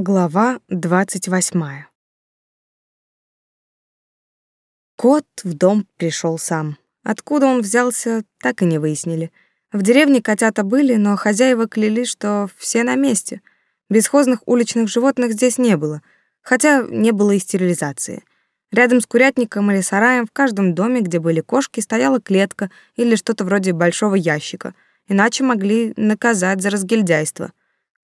Глава двадцать восьмая. Кот в дом пришел сам. Откуда он взялся, так и не выяснили. В деревне котята были, но хозяева клялись, что все на месте. Бесхозных уличных животных здесь не было, хотя не было и стерилизации. Рядом с курятником или сараем в каждом доме, где были кошки, стояла клетка или что-то вроде большого ящика, иначе могли наказать за разгильдяйство.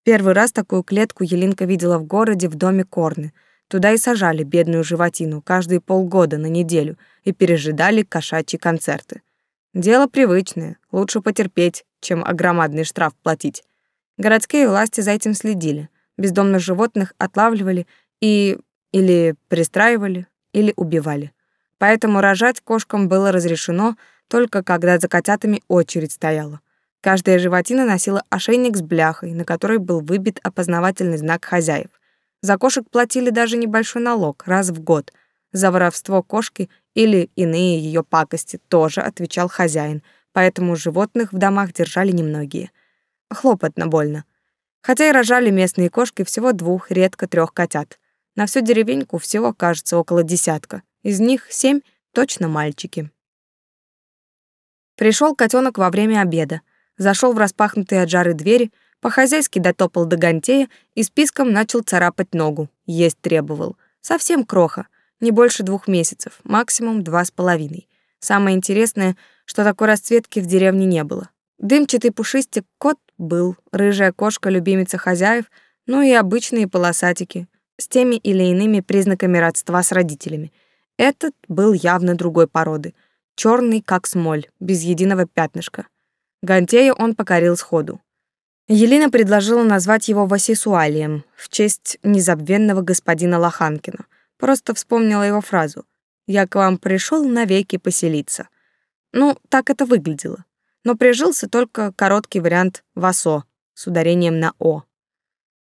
Первый раз такую клетку Елинка видела в городе в доме Корны. Туда и сажали бедную животину каждые полгода на неделю и пережидали кошачьи концерты. Дело привычное, лучше потерпеть, чем огромадный штраф платить. Городские власти за этим следили. Бездомных животных отлавливали и или пристраивали, или убивали. Поэтому рожать кошкам было разрешено только когда за котятами очередь стояла. Каждая животина носила ошейник с бляхой, на которой был выбит опознавательный знак хозяев. За кошек платили даже небольшой налог раз в год. За воровство кошки или иные ее пакости тоже отвечал хозяин, поэтому животных в домах держали немногие. Хлопотно больно. Хотя и рожали местные кошки всего двух, редко трех котят. На всю деревеньку всего, кажется, около десятка. Из них семь точно мальчики. Пришел котенок во время обеда зашел в распахнутые от жары двери, по-хозяйски дотопал до гантея и списком начал царапать ногу. Есть требовал. Совсем кроха, не больше двух месяцев, максимум два с половиной. Самое интересное, что такой расцветки в деревне не было. Дымчатый пушистик кот был, рыжая кошка любимица хозяев, ну и обычные полосатики с теми или иными признаками родства с родителями. Этот был явно другой породы, черный как смоль, без единого пятнышка. Гантея он покорил сходу. Елена предложила назвать его Васисуалием в честь незабвенного господина Лоханкина. Просто вспомнила его фразу «Я к вам пришел навеки поселиться». Ну, так это выглядело. Но прижился только короткий вариант «Васо» с ударением на «о».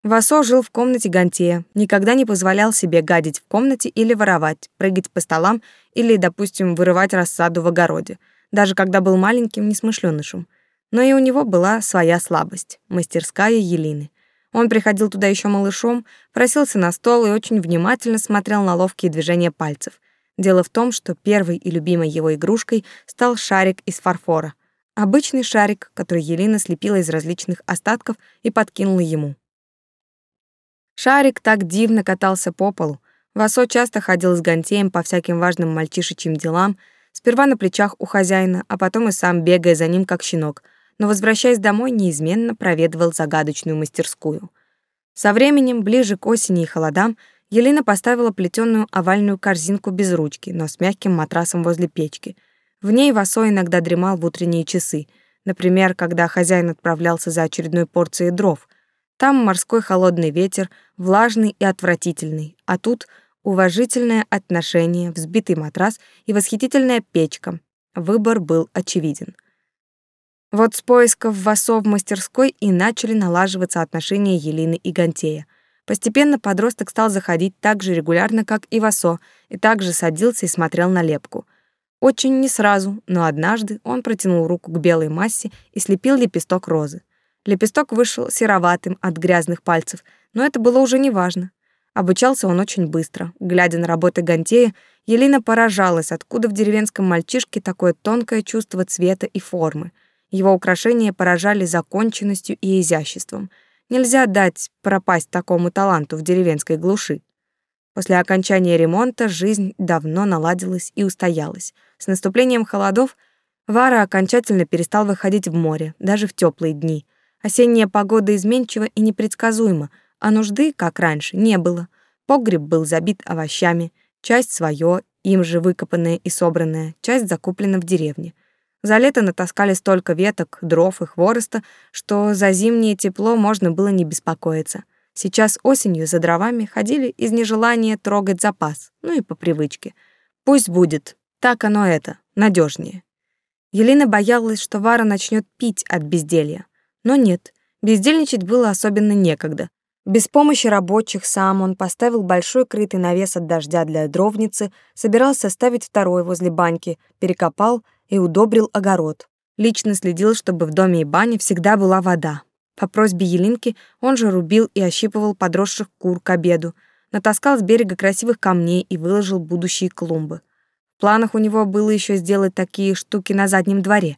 Васо жил в комнате Гантея, никогда не позволял себе гадить в комнате или воровать, прыгать по столам или, допустим, вырывать рассаду в огороде, даже когда был маленьким несмышленышем. Но и у него была своя слабость — мастерская Елины. Он приходил туда еще малышом, просился на стол и очень внимательно смотрел на ловкие движения пальцев. Дело в том, что первой и любимой его игрушкой стал шарик из фарфора. Обычный шарик, который Елена слепила из различных остатков и подкинула ему. Шарик так дивно катался по полу. Васо часто ходил с Гантеем по всяким важным мальчишечьим делам, сперва на плечах у хозяина, а потом и сам бегая за ним, как щенок — но, возвращаясь домой, неизменно проведывал загадочную мастерскую. Со временем, ближе к осени и холодам, Елена поставила плетеную овальную корзинку без ручки, но с мягким матрасом возле печки. В ней Васо иногда дремал в утренние часы, например, когда хозяин отправлялся за очередной порцией дров. Там морской холодный ветер, влажный и отвратительный, а тут уважительное отношение, взбитый матрас и восхитительная печка. Выбор был очевиден — вот с поисков Васо в мастерской и начали налаживаться отношения Елены и Гантея. Постепенно подросток стал заходить так же регулярно, как и Васо, и также садился и смотрел на лепку. Очень не сразу, но однажды он протянул руку к белой массе и слепил лепесток розы. Лепесток вышел сероватым от грязных пальцев, но это было уже неважно. Обучался он очень быстро. Глядя на работы Гантея, Елена поражалась, откуда в деревенском мальчишке такое тонкое чувство цвета и формы — его украшения поражали законченностью и изяществом. Нельзя дать пропасть такому таланту в деревенской глуши. После окончания ремонта жизнь давно наладилась и устоялась. С наступлением холодов Вара окончательно перестал выходить в море, даже в теплые дни. Осенняя погода изменчива и непредсказуема, а нужды, как раньше, не было. Погреб был забит овощами, часть свое, им же выкопанная и собранная, часть закуплена в деревне. За лето натаскали столько веток, дров и хвороста, что за зимнее тепло можно было не беспокоиться. Сейчас осенью за дровами ходили из нежелания трогать запас, ну и по привычке. Пусть будет, так оно это, надежнее. Елена боялась, что Вара начнет пить от безделья. Но нет, бездельничать было особенно некогда. Без помощи рабочих сам он поставил большой крытый навес от дождя для дровницы, собирался ставить второй возле баньки, перекопал — и удобрил огород. Лично следил, чтобы в доме и бане всегда была вода. По просьбе Елинки он же рубил и ощипывал подросших кур к обеду, натаскал с берега красивых камней и выложил будущие клумбы. В планах у него было еще сделать такие штуки на заднем дворе.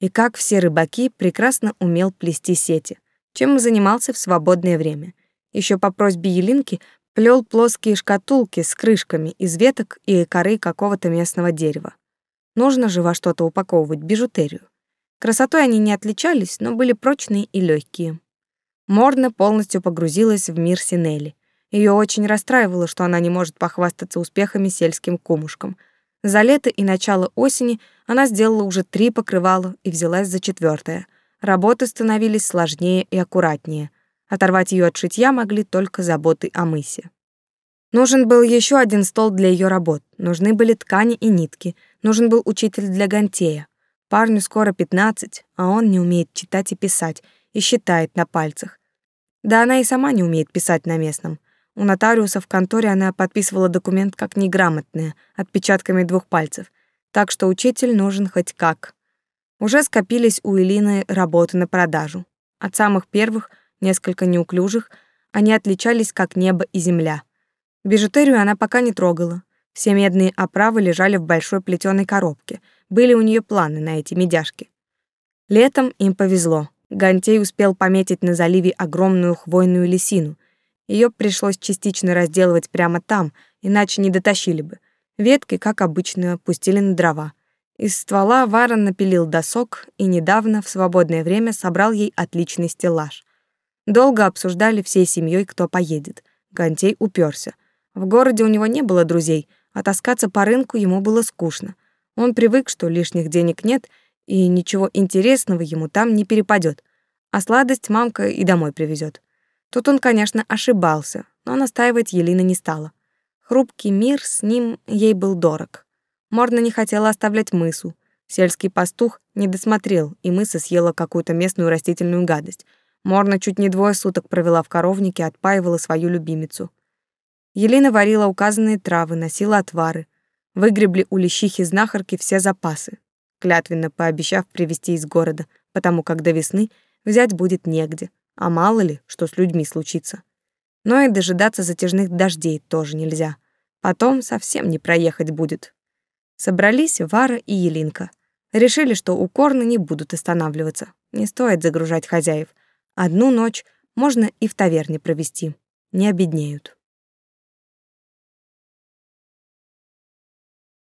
И как все рыбаки, прекрасно умел плести сети, чем и занимался в свободное время. Еще по просьбе Елинки плел плоские шкатулки с крышками из веток и коры какого-то местного дерева. Нужно же во что-то упаковывать бижутерию. Красотой они не отличались, но были прочные и легкие. Морна полностью погрузилась в мир Синели. Ее очень расстраивало, что она не может похвастаться успехами сельским кумушкам. За лето и начало осени она сделала уже три покрывала и взялась за четвертое. Работы становились сложнее и аккуратнее. Оторвать ее от шитья могли только заботы о мысе. Нужен был еще один стол для ее работ. Нужны были ткани и нитки. Нужен был учитель для гантея. Парню скоро 15, а он не умеет читать и писать, и считает на пальцах. Да она и сама не умеет писать на местном. У нотариуса в конторе она подписывала документ как неграмотная, отпечатками двух пальцев. Так что учитель нужен хоть как. Уже скопились у Элины работы на продажу. От самых первых, несколько неуклюжих, они отличались как небо и земля. Бижутерию она пока не трогала. Все медные оправы лежали в большой плетеной коробке — были у нее планы на эти медяшки. Летом им повезло. Гантей успел пометить на заливе огромную хвойную лисину. Ее пришлось частично разделывать прямо там, иначе не дотащили бы. Ветки, как обычно, пустили на дрова. Из ствола Варон напилил досок и недавно, в свободное время, собрал ей отличный стеллаж. Долго обсуждали всей семьей, кто поедет. Гантей уперся. В городе у него не было друзей, а таскаться по рынку ему было скучно — он привык, что лишних денег нет, и ничего интересного ему там не перепадет, а сладость мамка и домой привезет. Тут он, конечно, ошибался, но настаивать Елена не стала. Хрупкий мир с ним ей был дорог. Морна не хотела оставлять мысу. Сельский пастух не досмотрел, и мыса съела какую-то местную растительную гадость. Морна чуть не двое суток провела в коровнике, отпаивала свою любимицу. Елена варила указанные травы, носила отвары, Выгребли у лещихи знахарки все запасы, клятвенно пообещав привезти из города, потому как до весны взять будет негде, а мало ли, что с людьми случится. Но и дожидаться затяжных дождей тоже нельзя. Потом совсем не проехать будет. Собрались Вара и Елинка. Решили, что у Корна не будут останавливаться. Не стоит загружать хозяев. Одну ночь можно и в таверне провести. Не обеднеют.